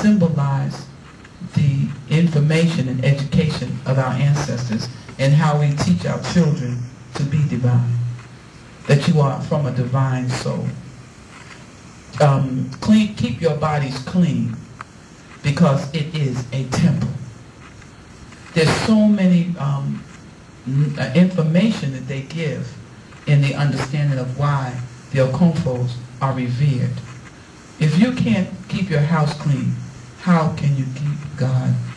symbolize the information and education of our ancestors and how we teach our children to be divine. That you are from a divine soul. Um, clean, keep your bodies clean because it is a temple. There's so many um, uh, information that they give in the understanding of why the Okonfos are revered. If you can't keep your house clean, how can you keep clean?